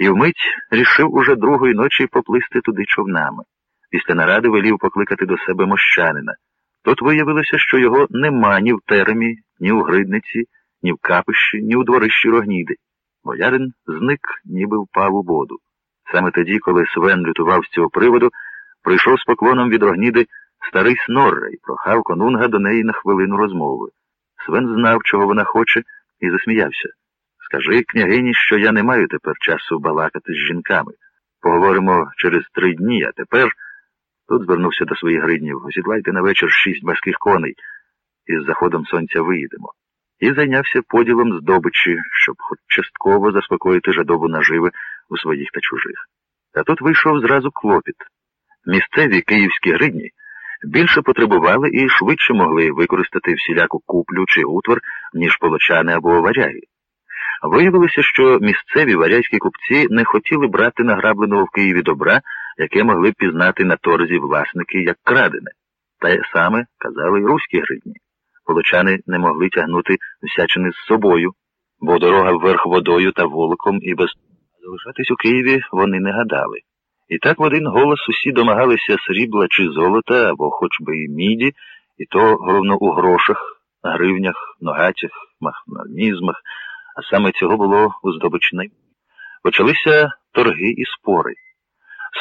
і вмить рішив уже другої ночі поплисти туди човнами. Після наради велів покликати до себе мощанина. Тут виявилося, що його нема ні в теремі, ні у гридниці, ні в капищі, ні у дворищі рогніди. Боярин зник, ніби впав у воду. Саме тоді, коли Свен лютував з цього приводу, прийшов з поклоном від рогніди старий Снорра і прохав конунга до неї на хвилину розмови. Свен знав, чого вона хоче, і засміявся. Скажи, княгині, що я не маю тепер часу балакати з жінками. Поговоримо через три дні, а тепер. Тут звернувся до своїх гриднів. Осідлайте на вечір шість важких коней, і з заходом сонця виїдемо. І зайнявся поділом здобичі, щоб хоч частково заспокоїти жадобу наживи у своїх та чужих. Та тут вийшов зразу клопіт. Місцеві київські гридні більше потребували і швидше могли використати всіляку куплю чи утвор, ніж полочани або варяги. Виявилося, що місцеві варязькі купці не хотіли брати награбленого в Києві добра, яке могли пізнати на торзі власники як крадене. Те саме казали й руські гридні. Волочани не могли тягнути всячини з собою, бо дорога вверх водою та волоком і без залишатись у Києві вони не гадали. І так в один голос усі домагалися срібла чи золота, або хоч би і міді, і то головно у грошах, гривнях, ногатях, махнонізмах а саме цього було у здобичній. Почалися торги і спори.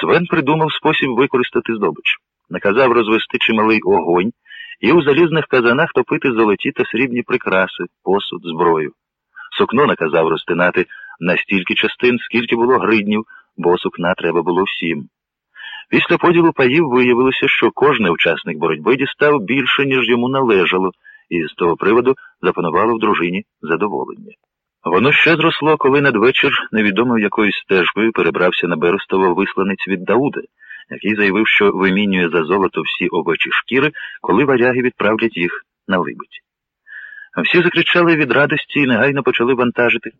Свен придумав спосіб використати здобич, наказав розвести чималий огонь і у залізних казанах топити золоті та срібні прикраси, посуд, зброю. Сукно наказав розтинати на стільки частин, скільки було гриднів, бо сукна треба було всім. Після поділу паїв виявилося, що кожний учасник боротьби дістав більше, ніж йому належало, і з того приводу запанувало в дружині задоволення. Воно ще зросло, коли надвечір невідомо якою стежкою перебрався на Берестово висланець від Дауда, який заявив, що вимінює за золото всі овечі шкіри, коли варяги відправлять їх на Либідь. Всі закричали від радості і негайно почали вантажити.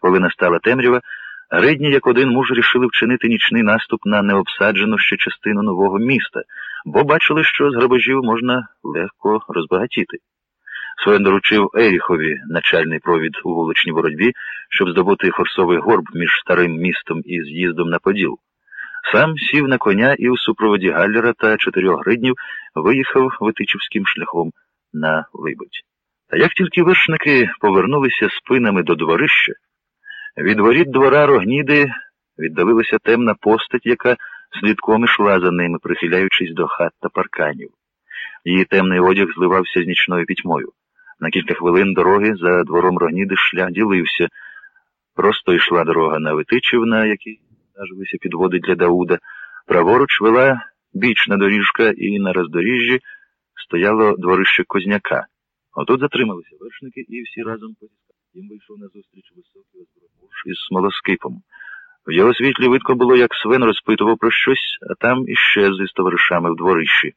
Коли настала темрява, гридні, як один муж, рішили вчинити нічний наступ на необсаджену ще частину нового міста, бо бачили, що з грабежів можна легко розбагатіти. Своєн доручив Еріхові начальний провід у вуличній боротьбі, щоб здобути форсовий горб між старим містом і з'їздом на Поділ. Сам сів на коня і у супроводі Галлера та чотирьох гриднів виїхав витичівським шляхом на Либідь. Та як тільки вершники повернулися спинами до дворища, від воріт двора рогніди віддалилася темна постать, яка слідком ішла за ними, прихиляючись до хат та парканів. Її темний одяг зливався з нічною пітьмою. На кілька хвилин дороги за двором Рогніди шлях ділився. Просто йшла дорога на Витичів, на якій нажилися підводи для Дауда. Праворуч вела бічна доріжка, і на роздоріжжі стояло дворище Козняка. Отут затрималися вершники і всі разом позіскали. Їм вийшов назустріч високий озброєш із смолоскипом. В його світлі видко було, як Свен розпитував про щось, а там іще з товаришами в дворищі.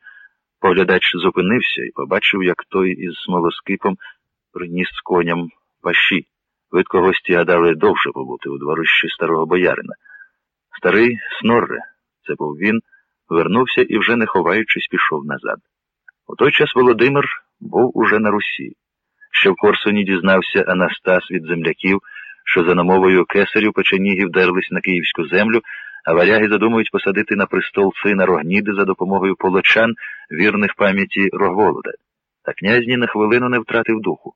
Поглядач зупинився і побачив, як той із смолоскипом приніс коням паші. Видко гості гадали довше побути у дворищі старого боярина. Старий Снорре, це був він, вернувся і, вже не ховаючись, пішов назад. У той час Володимир був уже на Русі. Ще в Корсуні дізнався Анастас від земляків, що за намовою кесарів печенігів дерлись на київську землю а варяги задумують посадити на престол сина Рогніди за допомогою полочан, вірних пам'яті Рогволода. Та князь ні на хвилину не втратив духу.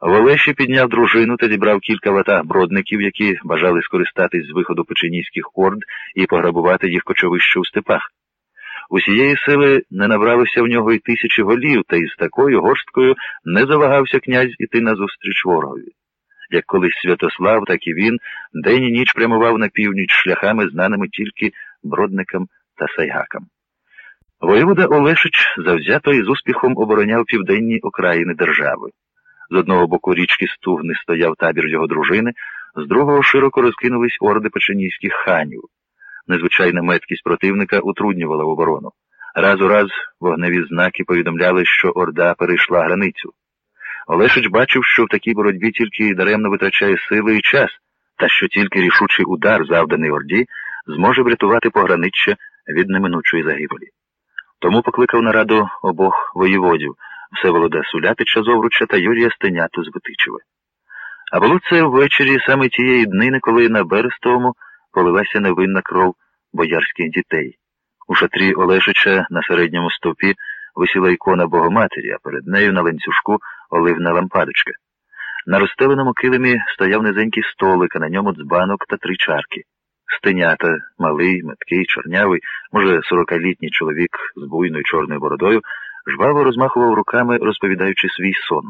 В Олеші підняв дружину та зібрав кілька ватаг бродників, які бажали скористатись з виходу печенійських орд і пограбувати їх кочовище у степах. Усієї сили не набралося в нього й тисячі голів, та із такою горсткою не завагався князь іти назустріч ворогові як колись Святослав, так і він день і ніч прямував на північ шляхами, знаними тільки бродникам та сайгакам. Воєвода Олешич завзято і з успіхом обороняв південні окраїни держави. З одного боку річки Стугни стояв табір його дружини, з другого широко розкинулись орди печенійських ханів. Незвичайна меткість противника утруднювала оборону. Раз у раз вогневі знаки повідомляли, що Орда перейшла границю. Олешич бачив, що в такій боротьбі тільки даремно витрачає сили і час, та що тільки рішучий удар, завданий Орді, зможе врятувати пограниччя від неминучої загибелі. Тому покликав на раду обох воєводів Всеволода Сулятича Зовруча та Юрія Стеняту з Витичева. А було це ввечері саме тієї днини, коли на Берестовому полилася невинна кров боярських дітей. У шатрі Олешича на середньому стовпі висіла ікона Богоматері, а перед нею на ланцюжку оливна лампадочка. На розстеленому килимі стояв низенький столик, а на ньому дзбанок та три чарки. Стенята, малий, меткий, чорнявий, може, сорокалітній чоловік з буйною чорною бородою, жваво розмахував руками, розповідаючи свій сон.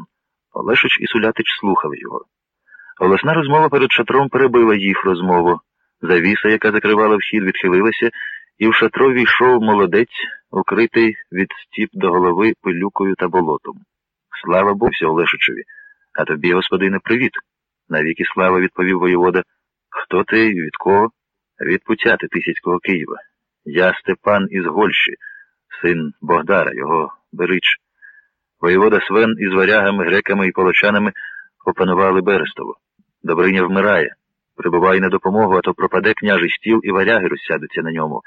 Олешич і Сулятич слухали його. Голосна розмова перед шатром перебила їх розмову. Завіса, яка закривала вхід, відхилилася, і в шатро війшов молодець, укритий від стіп до голови пилюкою та болотом. Слава Богу, Олешичеві, а тобі, господине, привіт. Навіки слава, відповів воєвода. Хто ти від кого? Від путяти Тисяцького Києва. Я Степан із Гольщі, син Богдара, його Берич. Воєвода Свен із варягами, греками і полочанами опанували Берестово. Добриня вмирає. Прибувай на допомогу, а то пропаде княжий стіл і варяги розсядуться на ньому.